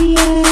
Radio.